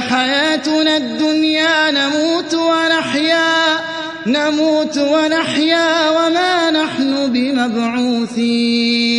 حياتنا الدنيا نموت ونحيا نموت ونحيا وما نحن بمبعوثين.